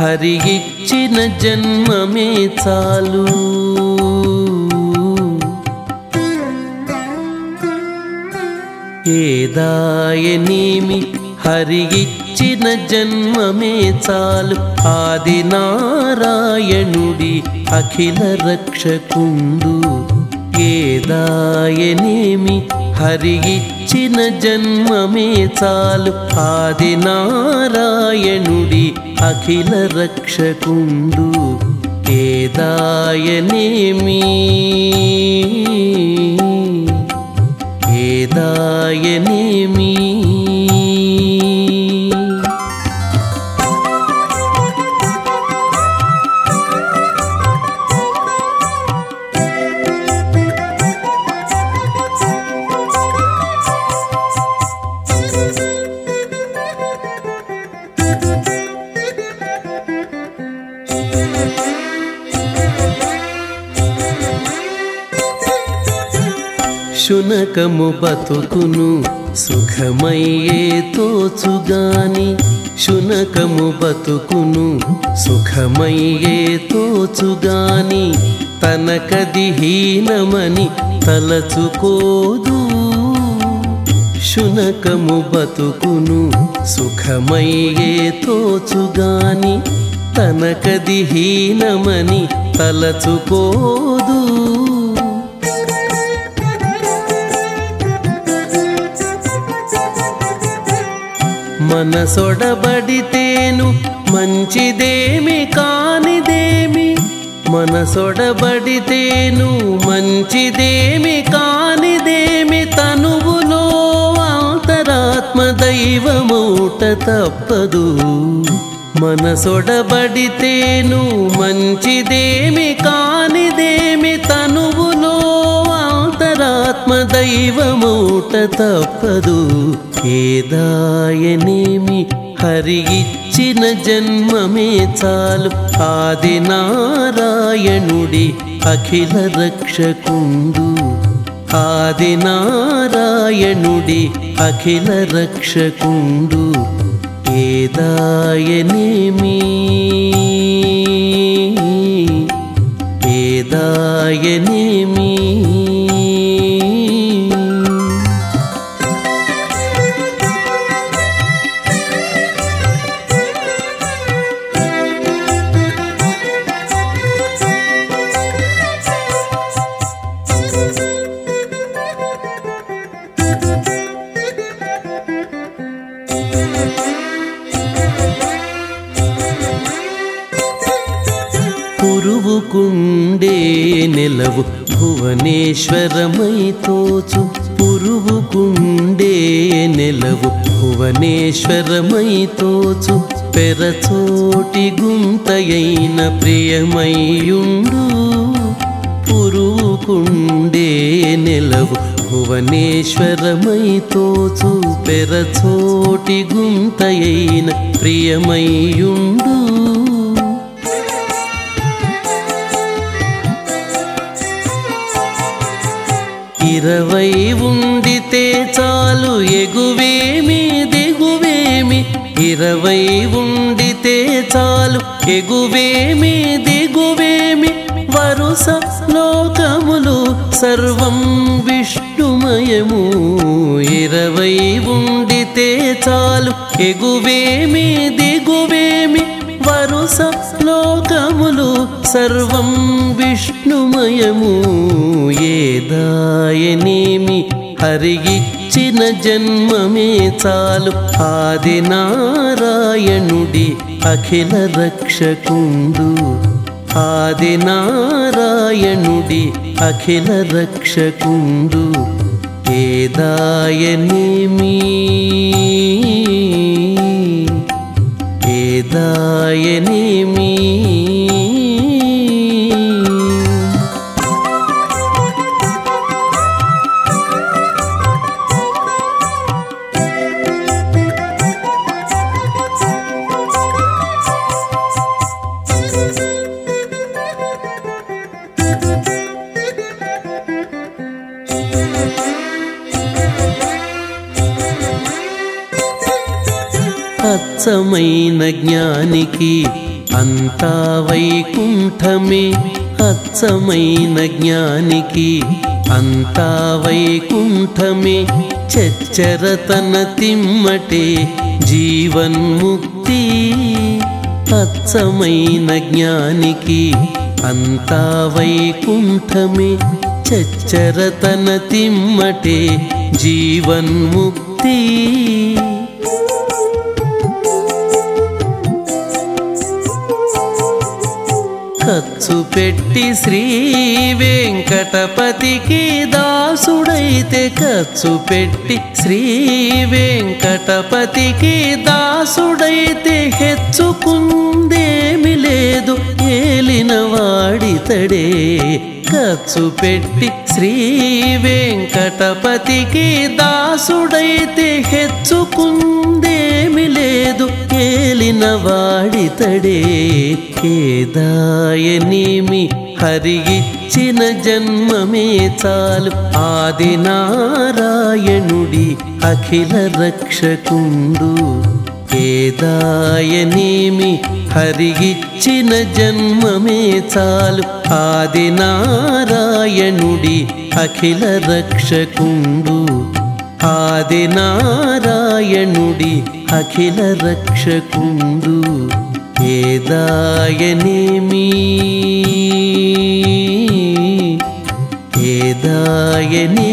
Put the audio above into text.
హరి ఇచ్చిన జన్మమే చాలు. ఏదాయనేమి హరి ఇచ్చిన జన్మమే చాలు. ఆది నారాయణుడి అఖిల రక్షకుండు. ఏదాయనేమి హరి ఇచ్చిన జన్మమే చాలు. ఆది నారాయణుడి అఖిల రక్షకుండు ఏదాయనేమి ఏదాయనేమి బ్రతకము బతుకును సుఖమయ్యే తోచుగాని శునకము బతుకును సుఖమయ్యే తోచుగాని తనకది హీనమని తలచుకోదు. శునకము బతుకును సుఖమయ్యే తోచుగాని తనకది హీనమని తలచుకోదు మనసొడబడితేను మంచిదేమి కానిదేమి? మనసొడబడితేను మంచిదేమి కానిదేమి? తనువులో అంతరాత్మ దైవమూట తప్పదు. మనసొడబడితేను మంచిదేమి కానిదేమి? తనువులో అంతరాత్మ దైవమూట తప్పదు. ఏదాయనేమి హరి ఇచ్చిన జన్మమే చాలు. ఆది నారాయణుడి అఖిల రక్షకుండు. ఆది నారాయణుడి అఖిల రక్షకుండు. ఏదాయనేమి? ఏదాయనేమి? పురువుకుండే నెలవు భువనేశ్వరమై తోచు పురువుకుండే నెలవు భువనేశ్వరమై తోచు పెరచోటి గుంతయైన ప్రియమయ్యుండు. పురువుకుండే నెలవు భువనేశ్వరమై తోచు పెరచోటి గుంతయైన ప్రియమయ్యుండు. ఇరవై ఉండితే చాలు ఎగువేమి దిగువేమి. ఇరవై ఉండితే చాలు ఎగువేమి దిగువేమి. వరుస లోకములు సర్వం విష్ణుమయము. ఇరవై ఉండితే చాలు ఎగువేమి దిగువేమి. వరుస సర్వం విష్ణుమయము. ఏదాయనేమి హరిగిచ్చిన జన్మమే చాలు. ఆది నారాయణుడి అఖిల రక్షకుండు. ఆది నారాయణుడి అఖిల రక్షకుండు. ఏదాయనేమీ దాయనేమి thank you అచ్చమైన జ్ఞానికి అంతా వైకుంఠమే. అచ్చమైన జ్ఞానికి అంతా వైకుంఠమే. చచ్చరతన తిమ్మటే జీవన్ముక్తి. అచ్చమైన జ్ఞానికి అంతా వైకుంఠమే. చచ్చరతన తిమ్మటే జీవన్ముక్తి. ఖర్చు పెట్టి శ్రీ వెంకటపతికి దాసుడైతే ఖర్చు పెట్టి శ్రీ వెంకటపతికి దాసుడైతే హెచ్చుకుందేమి లేదు ఏలిన వాడితడే ఖర్చు పెట్టి శ్రీ వెంకటపతికి దాసుడైతే హెచ్చుకుందేమి లేదు ఏలిన వాడితడే హరిగిచ్చిన జన్మమే చాలు. ఆది నారాయణుడి అఖిల రక్షకుండు. కేదాయనేమి హరిగిచ్చిన జన్మమే చాలు. ఆది నారాయణుడి అఖిల రక్షకుండు. ఆది నారాయణుడి అఖిల రక్షకుండు. हेदायनेमि केदायने